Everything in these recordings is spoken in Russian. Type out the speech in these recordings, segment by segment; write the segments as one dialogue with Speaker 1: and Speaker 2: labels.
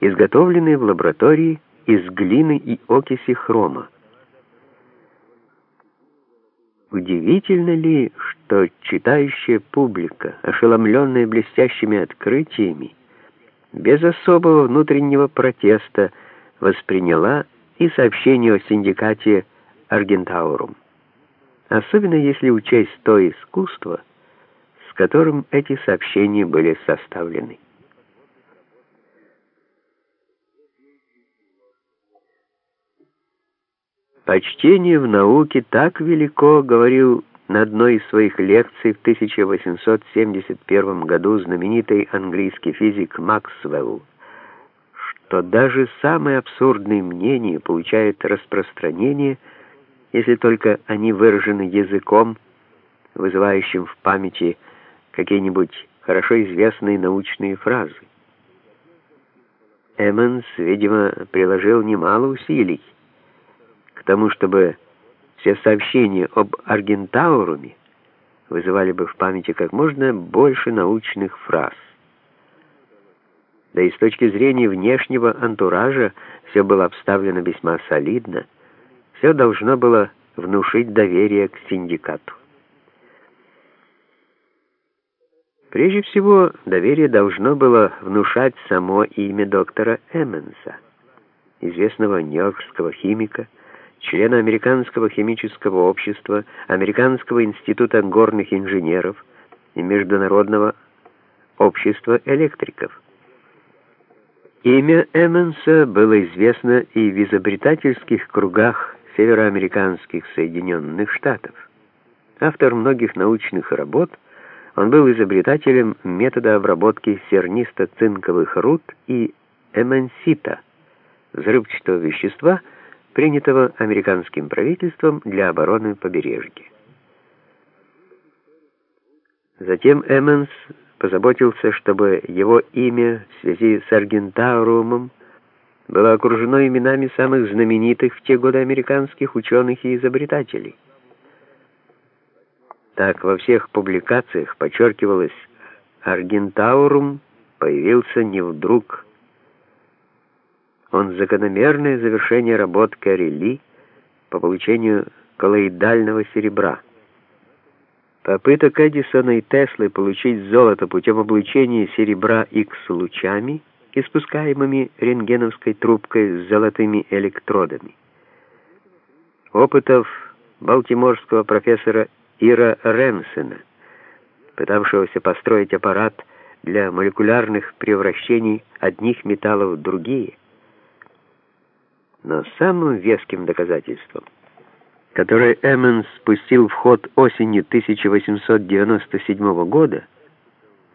Speaker 1: изготовленные в лаборатории из глины и окиси хрома. Удивительно ли, что читающая публика, ошеломленная блестящими открытиями, без особого внутреннего протеста восприняла и сообщение о синдикате Аргентаурум, особенно если учесть то искусство, с которым эти сообщения были составлены. Почтение в науке так велико, говорил на одной из своих лекций в 1871 году знаменитый английский физик Максвелл, что даже самые абсурдные мнения получают распространение, если только они выражены языком, вызывающим в памяти какие-нибудь хорошо известные научные фразы. Эммонс, видимо, приложил немало усилий, тому, чтобы все сообщения об Аргентауруме вызывали бы в памяти как можно больше научных фраз. Да и с точки зрения внешнего антуража все было обставлено весьма солидно, все должно было внушить доверие к синдикату. Прежде всего, доверие должно было внушать само имя доктора Эмменса, известного нью-йоркского химика, члена Американского химического общества, Американского института горных инженеров и Международного общества электриков. Имя Эммонса было известно и в изобретательских кругах североамериканских Соединенных Штатов. Автор многих научных работ, он был изобретателем метода обработки сернисто-цинковых руд и эмансита, взрывчатого вещества – принятого американским правительством для обороны побережья. Затем Эммонс позаботился, чтобы его имя в связи с Аргентаурумом было окружено именами самых знаменитых в те годы американских ученых и изобретателей. Так во всех публикациях подчеркивалось, Аргентаурум появился не вдруг, он закономерное завершение работ Карели по получению коллоидального серебра. Попыток Эдисона и Теслы получить золото путем облучения серебра X-лучами, испускаемыми рентгеновской трубкой с золотыми электродами. Опытов балтиморского профессора Ира Ренсена, пытавшегося построить аппарат для молекулярных превращений одних металлов в другие – но самым веским доказательством, которое Эммонс спустил в ход осенью 1897 года,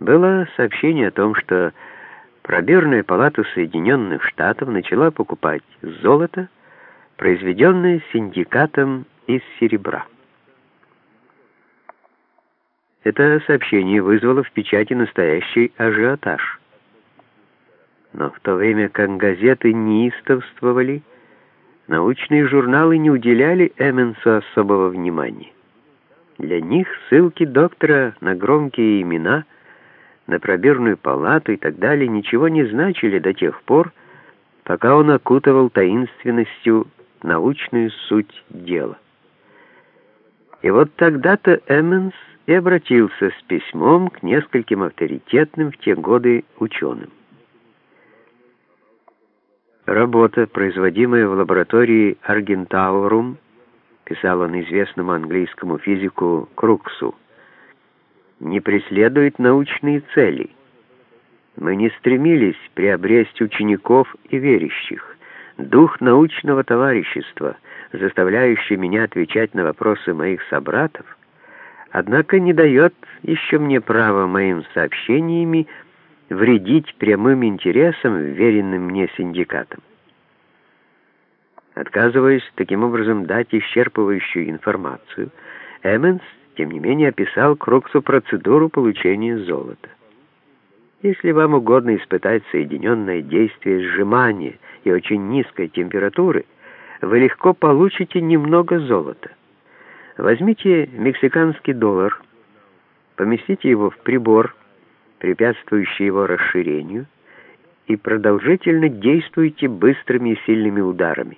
Speaker 1: было сообщение о том, что пробирная палата Соединенных Штатов начала покупать золото, произведенное синдикатом из серебра. Это сообщение вызвало в печати настоящий ажиотаж. Но в то время как газеты неистовствовали, Научные журналы не уделяли Эмменсу особого внимания. Для них ссылки доктора на громкие имена, на пробирную палату и так далее ничего не значили до тех пор, пока он окутывал таинственностью научную суть дела. И вот тогда-то Эмменс и обратился с письмом к нескольким авторитетным в те годы ученым. Работа, производимая в лаборатории Аргентаурум, писал он известному английскому физику Круксу, не преследует научные цели. Мы не стремились приобрести учеников и верящих. Дух научного товарищества, заставляющий меня отвечать на вопросы моих собратов, однако не дает еще мне права моим сообщениями вредить прямым интересам, веренным мне синдикатам. Отказываясь таким образом дать исчерпывающую информацию, Эмменс, тем не менее, описал Кроксу процедуру получения золота. Если вам угодно испытать соединенное действие сжимания и очень низкой температуры, вы легко получите немного золота. Возьмите мексиканский доллар, поместите его в прибор, препятствующий его расширению, и продолжительно действуйте быстрыми и сильными ударами.